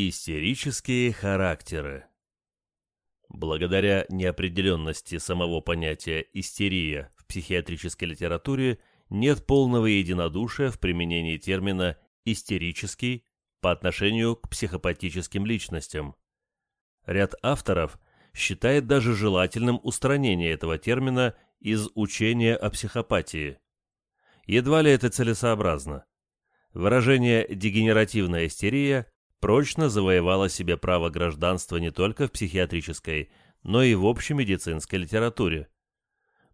Истерические характеры Благодаря неопределенности самого понятия «истерия» в психиатрической литературе нет полного единодушия в применении термина «истерический» по отношению к психопатическим личностям. Ряд авторов считает даже желательным устранение этого термина из учения о психопатии. Едва ли это целесообразно. Выражение «дегенеративная истерия» прочно завоевало себе право гражданства не только в психиатрической, но и в общемедицинской литературе.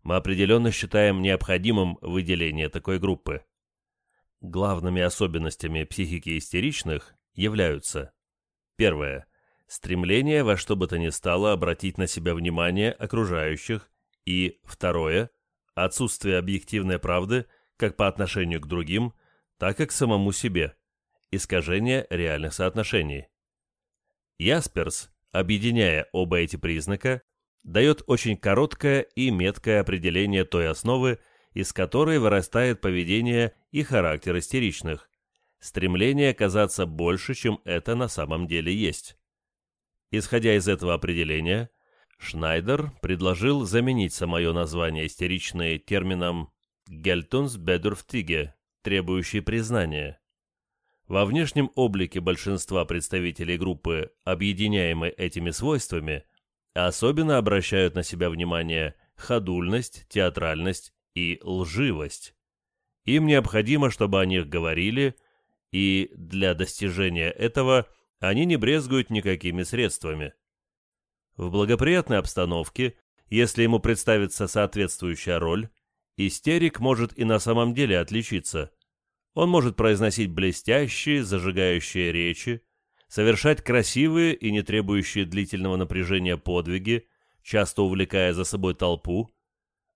Мы определенно считаем необходимым выделение такой группы. Главными особенностями психики истеричных являются Первое. Стремление во что бы то ни стало обратить на себя внимание окружающих и, второе, отсутствие объективной правды как по отношению к другим, так и к самому себе, искажение реальных соотношений. Ясперс, объединяя оба эти признака, дает очень короткое и меткое определение той основы, из которой вырастает поведение и характер истеричных, стремление казаться больше, чем это на самом деле есть. Исходя из этого определения, Шнайдер предложил заменить самое название истеричное термином «Гельтунсбедурфтиге», требующий признания. Во внешнем облике большинства представителей группы, объединяемой этими свойствами, особенно обращают на себя внимание ходульность, театральность и лживость. Им необходимо, чтобы о них говорили, и для достижения этого они не брезгуют никакими средствами. В благоприятной обстановке, если ему представится соответствующая роль, истерик может и на самом деле отличиться. Он может произносить блестящие, зажигающие речи, совершать красивые и не требующие длительного напряжения подвиги, часто увлекая за собой толпу.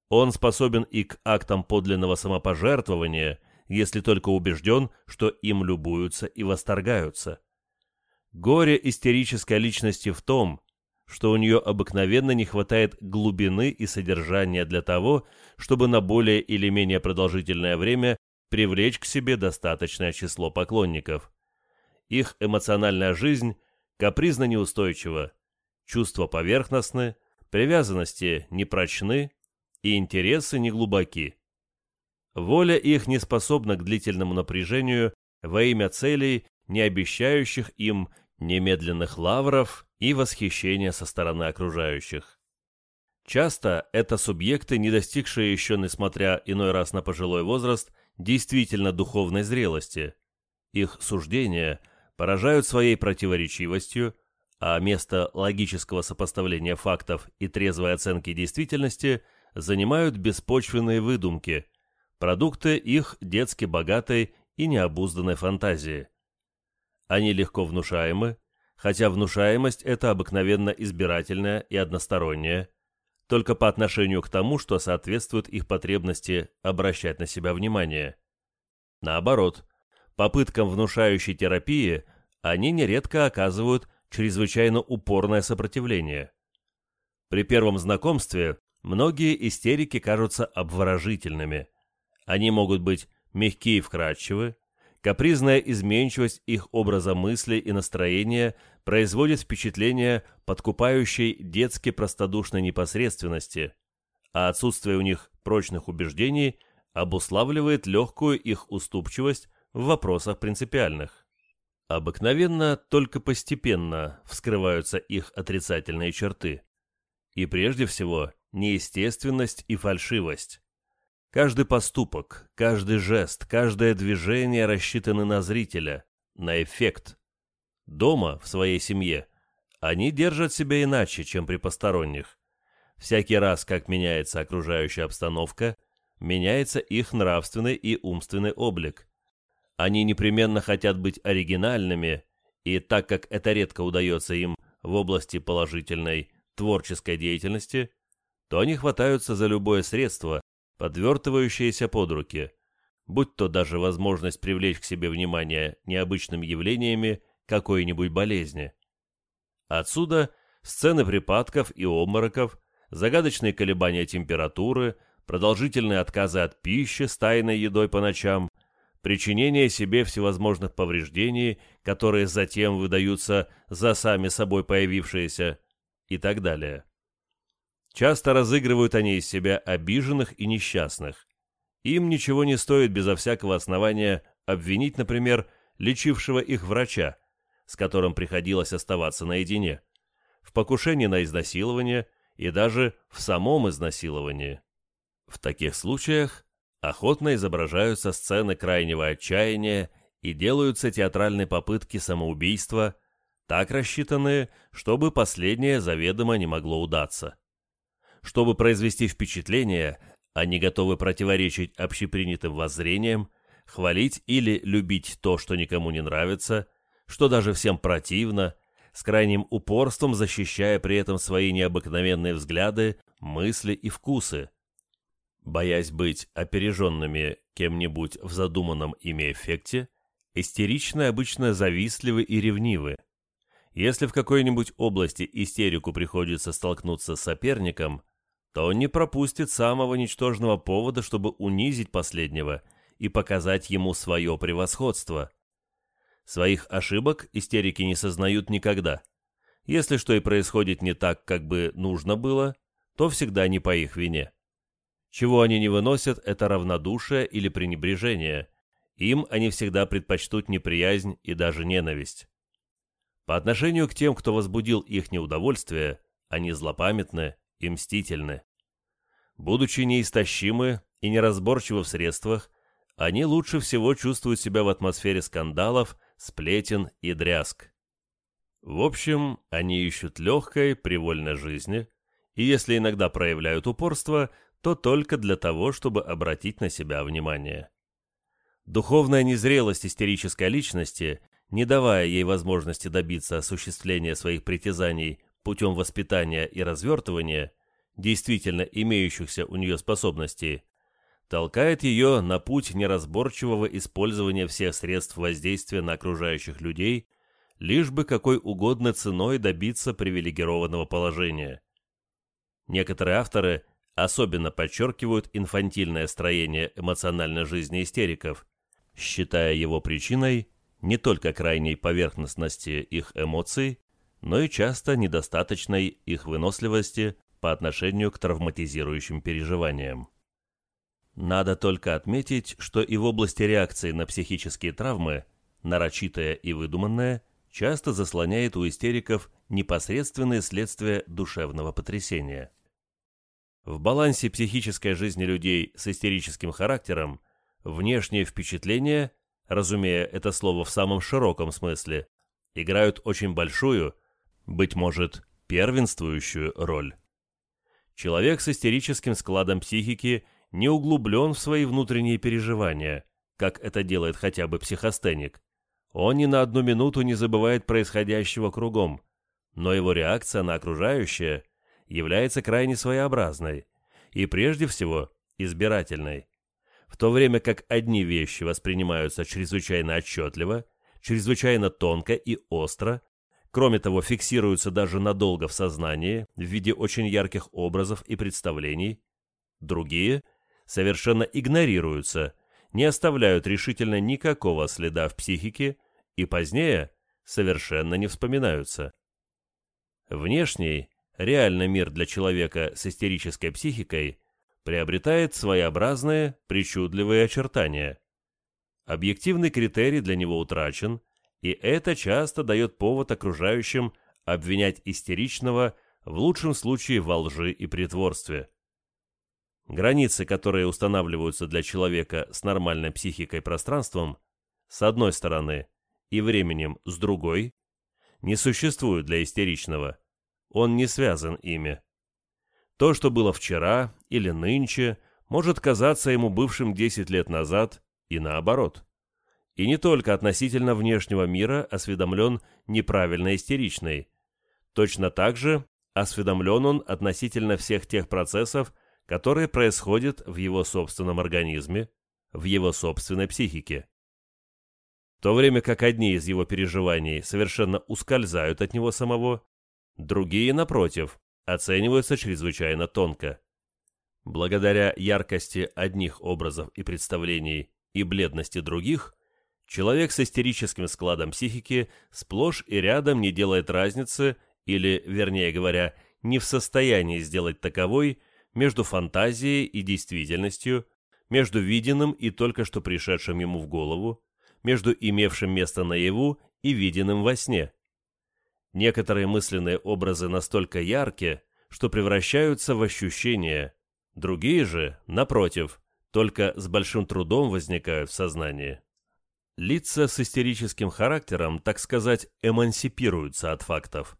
Он способен и к актам подлинного самопожертвования, если только убежден, что им любуются и восторгаются. Горе истерической личности в том, что у нее обыкновенно не хватает глубины и содержания для того, чтобы на более или менее продолжительное время привлечь к себе достаточное число поклонников. Их эмоциональная жизнь капризно неустойчива, чувства поверхностны, привязанности непрочны и интересы неглубоки. Воля их не способна к длительному напряжению во имя целей, не обещающих им немедленных лавров и восхищения со стороны окружающих. Часто это субъекты, не достигшие еще, несмотря иной раз на пожилой возраст, действительно духовной зрелости. Их суждения поражают своей противоречивостью, а место логического сопоставления фактов и трезвой оценки действительности занимают беспочвенные выдумки, продукты их детски богатой и необузданной фантазии. Они легко внушаемы, хотя внушаемость эта обыкновенно избирательная и односторонняя, только по отношению к тому, что соответствует их потребности обращать на себя внимание. Наоборот, попыткам внушающей терапии они нередко оказывают чрезвычайно упорное сопротивление. При первом знакомстве многие истерики кажутся обворожительными. Они могут быть мягкие и вкрадчивы, Капризная изменчивость их образа мысли и настроения производит впечатление подкупающей детски простодушной непосредственности, а отсутствие у них прочных убеждений обуславливает легкую их уступчивость в вопросах принципиальных. Обыкновенно только постепенно вскрываются их отрицательные черты. И прежде всего неестественность и фальшивость. Каждый поступок, каждый жест, каждое движение рассчитаны на зрителя, на эффект. Дома, в своей семье, они держат себя иначе, чем при посторонних. Всякий раз, как меняется окружающая обстановка, меняется их нравственный и умственный облик. Они непременно хотят быть оригинальными, и так как это редко удается им в области положительной, творческой деятельности, то они хватаются за любое средство, подвертывающиеся под руки, будь то даже возможность привлечь к себе внимание необычными явлениями какой-нибудь болезни. Отсюда сцены припадков и обмороков, загадочные колебания температуры, продолжительные отказы от пищи с тайной едой по ночам, причинение себе всевозможных повреждений, которые затем выдаются за сами собой появившиеся, и так далее. Часто разыгрывают они из себя обиженных и несчастных. Им ничего не стоит безо всякого основания обвинить, например, лечившего их врача, с которым приходилось оставаться наедине, в покушении на изнасилование и даже в самом изнасиловании. В таких случаях охотно изображаются сцены крайнего отчаяния и делаются театральные попытки самоубийства, так рассчитанные, чтобы последнее заведомо не могло удаться. Чтобы произвести впечатление, они готовы противоречить общепринятым воззрениям, хвалить или любить то, что никому не нравится, что даже всем противно, с крайним упорством защищая при этом свои необыкновенные взгляды, мысли и вкусы. Боясь быть опереженными кем-нибудь в задуманном ими эффекте, истеричны обычно завистливы и ревнивы. Если в какой-нибудь области истерику приходится столкнуться с соперником, то он не пропустит самого ничтожного повода, чтобы унизить последнего и показать ему свое превосходство. Своих ошибок истерики не сознают никогда. Если что и происходит не так, как бы нужно было, то всегда не по их вине. Чего они не выносят, это равнодушие или пренебрежение. Им они всегда предпочтут неприязнь и даже ненависть. По отношению к тем, кто возбудил их неудовольствие, они злопамятны и мстительны. Будучи неистощимы и неразборчивы в средствах, они лучше всего чувствуют себя в атмосфере скандалов, сплетен и дрязг. В общем, они ищут легкой, привольной жизни, и если иногда проявляют упорство, то только для того, чтобы обратить на себя внимание. Духовная незрелость истерической личности, не давая ей возможности добиться осуществления своих притязаний путем воспитания и развертывания, действительно имеющихся у нее способностей, толкает ее на путь неразборчивого использования всех средств воздействия на окружающих людей, лишь бы какой угодно ценой добиться привилегированного положения. Некоторые авторы особенно подчеркивают инфантильное строение эмоциональной жизни истериков, считая его причиной не только крайней поверхностности их эмоций, но и часто недостаточной их выносливости по отношению к травматизирующим переживаниям. Надо только отметить, что и в области реакции на психические травмы, нарочитое и выдуманное, часто заслоняет у истериков непосредственные следствия душевного потрясения. В балансе психической жизни людей с истерическим характером внешние впечатления, разумея это слово в самом широком смысле, играют очень большую, быть может, первенствующую роль. Человек с истерическим складом психики не углублен в свои внутренние переживания, как это делает хотя бы психостеник. Он ни на одну минуту не забывает происходящего кругом, но его реакция на окружающее является крайне своеобразной и прежде всего избирательной. В то время как одни вещи воспринимаются чрезвычайно отчетливо, чрезвычайно тонко и остро, кроме того фиксируются даже надолго в сознании в виде очень ярких образов и представлений, другие совершенно игнорируются, не оставляют решительно никакого следа в психике и позднее совершенно не вспоминаются. Внешний реальный мир для человека с истерической психикой приобретает своеобразные, причудливые очертания. Объективный критерий для него утрачен, и это часто дает повод окружающим обвинять истеричного в лучшем случае во лжи и притворстве. Границы, которые устанавливаются для человека с нормальной психикой пространством, с одной стороны, и временем с другой, не существуют для истеричного – он не связан ими. То, что было вчера или нынче, может казаться ему бывшим 10 лет назад и наоборот. И не только относительно внешнего мира осведомлен неправильно истеричный. Точно так же осведомлен он относительно всех тех процессов, которые происходят в его собственном организме, в его собственной психике. В то время как одни из его переживаний совершенно ускользают от него самого, Другие, напротив, оцениваются чрезвычайно тонко. Благодаря яркости одних образов и представлений и бледности других, человек с истерическим складом психики сплошь и рядом не делает разницы, или, вернее говоря, не в состоянии сделать таковой, между фантазией и действительностью, между виденным и только что пришедшим ему в голову, между имевшим место наяву и виденным во сне. Некоторые мысленные образы настолько яркие, что превращаются в ощущения, другие же, напротив, только с большим трудом возникают в сознании. Лица с истерическим характером, так сказать, эмансипируются от фактов.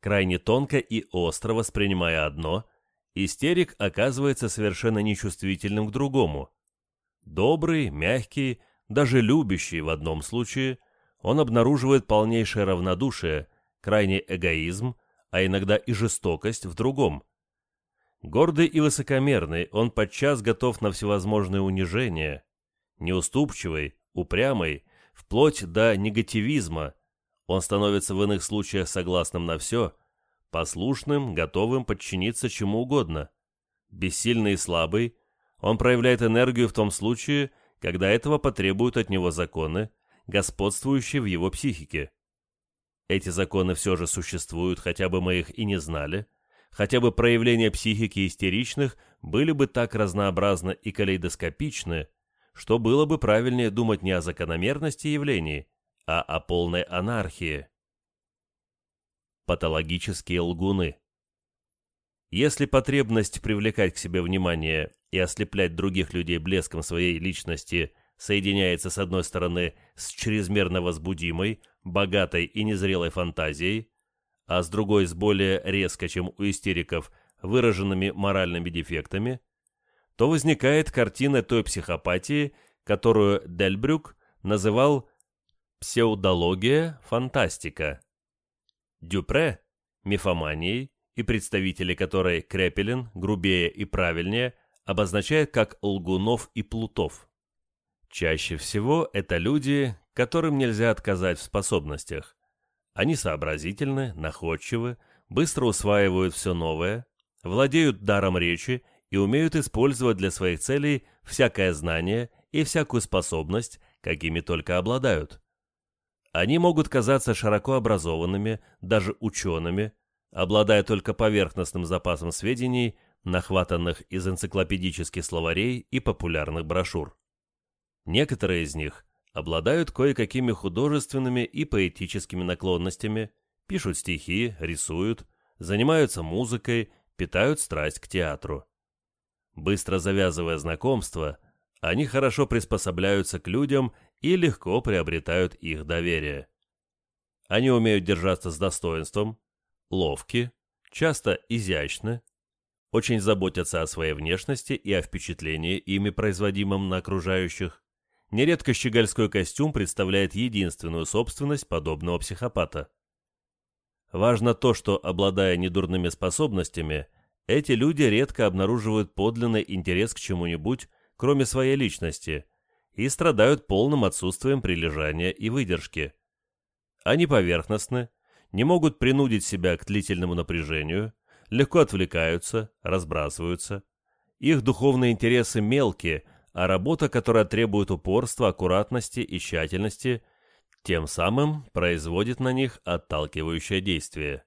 Крайне тонко и остро воспринимая одно, истерик оказывается совершенно нечувствительным к другому. Добрый, мягкий, даже любящий в одном случае, он обнаруживает полнейшее равнодушие, крайний эгоизм, а иногда и жестокость в другом. Гордый и высокомерный, он подчас готов на всевозможные унижения. Неуступчивый, упрямый, вплоть до негативизма, он становится в иных случаях согласным на все, послушным, готовым подчиниться чему угодно. Бессильный и слабый, он проявляет энергию в том случае, когда этого потребуют от него законы, господствующие в его психике. Эти законы все же существуют, хотя бы мы их и не знали, хотя бы проявления психики истеричных были бы так разнообразны и калейдоскопичны, что было бы правильнее думать не о закономерности явлений, а о полной анархии. Патологические лгуны Если потребность привлекать к себе внимание и ослеплять других людей блеском своей личности соединяется с одной стороны с чрезмерно возбудимой, богатой и незрелой фантазией, а с другой с более резко, чем у истериков, выраженными моральными дефектами, то возникает картина той психопатии, которую Дельбрюк называл псевдология фантастика. Дюпре – мифоманией, и представители которой Крепелин, грубее и правильнее, обозначает как лгунов и плутов. Чаще всего это люди, которым нельзя отказать в способностях. Они сообразительны, находчивы, быстро усваивают все новое, владеют даром речи и умеют использовать для своих целей всякое знание и всякую способность, какими только обладают. Они могут казаться широко образованными, даже учеными, обладая только поверхностным запасом сведений, нахватанных из энциклопедических словарей и популярных брошюр. Некоторые из них обладают кое-какими художественными и поэтическими наклонностями, пишут стихи, рисуют, занимаются музыкой, питают страсть к театру. Быстро завязывая знакомства, они хорошо приспособляются к людям и легко приобретают их доверие. Они умеют держаться с достоинством, ловки, часто изящны, очень заботятся о своей внешности и о впечатлении, ими производимом на окружающих, Нередко щегольской костюм представляет единственную собственность подобного психопата. Важно то, что, обладая недурными способностями, эти люди редко обнаруживают подлинный интерес к чему-нибудь, кроме своей личности, и страдают полным отсутствием прилежания и выдержки. Они поверхностны, не могут принудить себя к длительному напряжению, легко отвлекаются, разбрасываются. Их духовные интересы мелкие, а работа, которая требует упорства, аккуратности и тщательности, тем самым производит на них отталкивающее действие.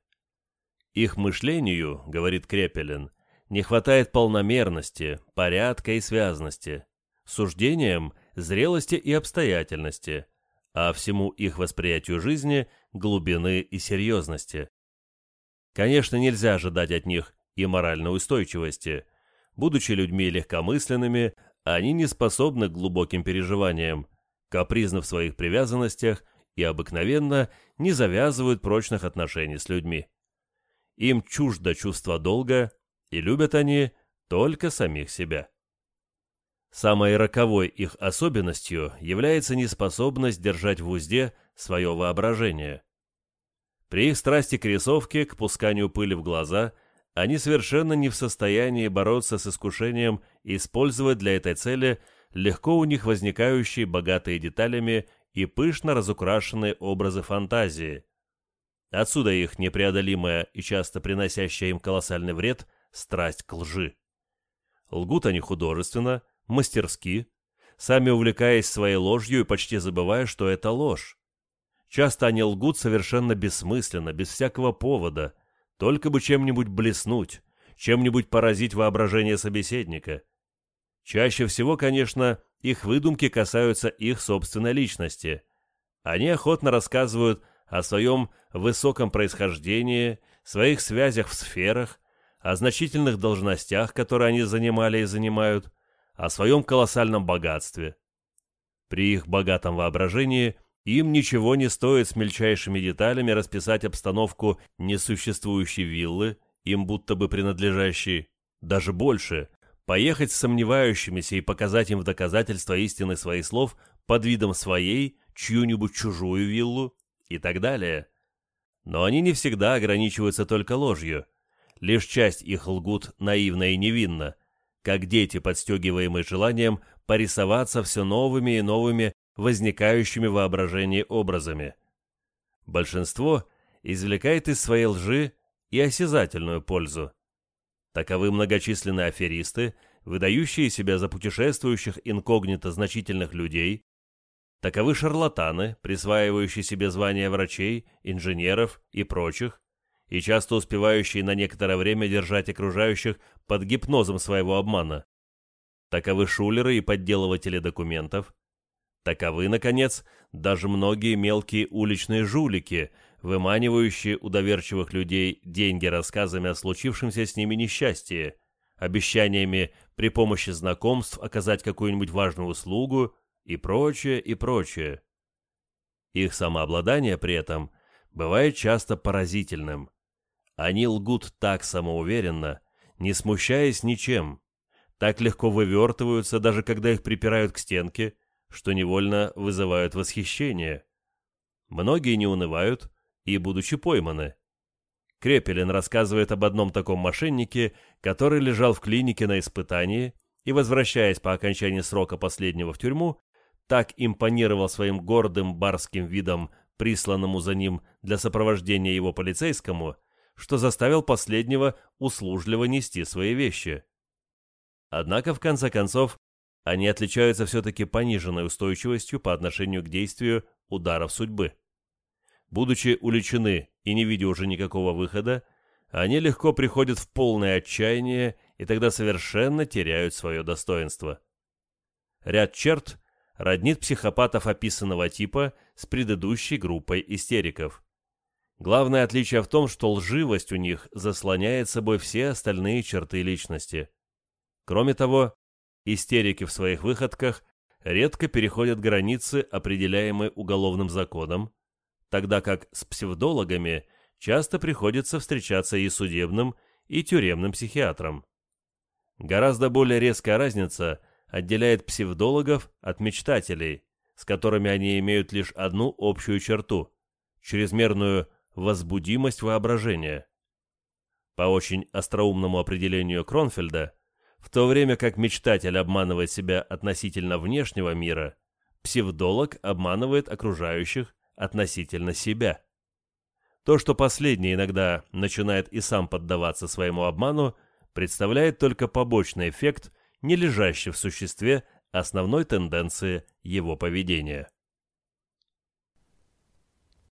Их мышлению, говорит Крепелин, не хватает полномерности, порядка и связности, суждениям – зрелости и обстоятельности, а всему их восприятию жизни – глубины и серьезности. Конечно, нельзя ожидать от них и моральной устойчивости. Будучи людьми легкомысленными, они не способны к глубоким переживаниям, капризны в своих привязанностях и обыкновенно не завязывают прочных отношений с людьми. Им чуждо чувство долга, и любят они только самих себя. Самой роковой их особенностью является неспособность держать в узде свое воображение. При их страсти к рисовке, к пусканию пыли в глаза – они совершенно не в состоянии бороться с искушением и использовать для этой цели легко у них возникающие богатые деталями и пышно разукрашенные образы фантазии. Отсюда их непреодолимая и часто приносящая им колоссальный вред страсть к лжи. Лгут они художественно, мастерски, сами увлекаясь своей ложью и почти забывая, что это ложь. Часто они лгут совершенно бессмысленно, без всякого повода, только бы чем-нибудь блеснуть, чем-нибудь поразить воображение собеседника. Чаще всего, конечно, их выдумки касаются их собственной личности. Они охотно рассказывают о своем высоком происхождении, своих связях в сферах, о значительных должностях, которые они занимали и занимают, о своем колоссальном богатстве. При их богатом воображении им ничего не стоит с мельчайшими деталями расписать обстановку несуществующей виллы, им будто бы принадлежащей, даже больше, поехать с сомневающимися и показать им в доказательство истины своих слов под видом своей, чью-нибудь чужую виллу и так далее. Но они не всегда ограничиваются только ложью. Лишь часть их лгут наивно и невинно, как дети, подстегиваемые желанием порисоваться все новыми и новыми возникающими в воображении образами. Большинство извлекает из своей лжи и осязательную пользу. Таковы многочисленные аферисты, выдающие себя за путешествующих инкогнито значительных людей, таковы шарлатаны, присваивающие себе звания врачей, инженеров и прочих, и часто успевающие на некоторое время держать окружающих под гипнозом своего обмана. Таковы шулеры и подделыватели документов. Таковы, наконец, даже многие мелкие уличные жулики, выманивающие у доверчивых людей деньги рассказами о случившемся с ними несчастье, обещаниями при помощи знакомств оказать какую-нибудь важную услугу и прочее, и прочее. Их самообладание при этом бывает часто поразительным. Они лгут так самоуверенно, не смущаясь ничем, так легко вывертываются, даже когда их припирают к стенке, что невольно вызывают восхищение. Многие не унывают и, будучи пойманы. Крепелин рассказывает об одном таком мошеннике, который лежал в клинике на испытании и, возвращаясь по окончании срока последнего в тюрьму, так импонировал своим гордым барским видом, присланному за ним для сопровождения его полицейскому, что заставил последнего услужливо нести свои вещи. Однако, в конце концов, они отличаются все-таки пониженной устойчивостью по отношению к действию ударов судьбы. Будучи уличены и не видя уже никакого выхода, они легко приходят в полное отчаяние и тогда совершенно теряют свое достоинство. Ряд черт роднит психопатов описанного типа с предыдущей группой истериков. Главное отличие в том, что лживость у них заслоняет собой все остальные черты личности. Кроме того, истерики в своих выходках редко переходят границы, определяемые уголовным законом, тогда как с псевдологами часто приходится встречаться и судебным, и тюремным психиатрам. Гораздо более резкая разница отделяет псевдологов от мечтателей, с которыми они имеют лишь одну общую черту – чрезмерную возбудимость воображения. По очень остроумному определению Кронфельда, в то время как мечтатель обманывает себя относительно внешнего мира, псевдолог обманывает окружающих относительно себя. То, что последний иногда начинает и сам поддаваться своему обману, представляет только побочный эффект, не лежащий в существе основной тенденции его поведения.